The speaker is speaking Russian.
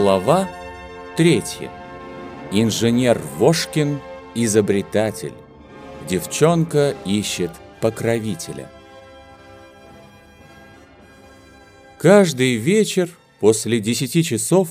Глава третья. Инженер Вошкин – изобретатель. Девчонка ищет покровителя. Каждый вечер после десяти часов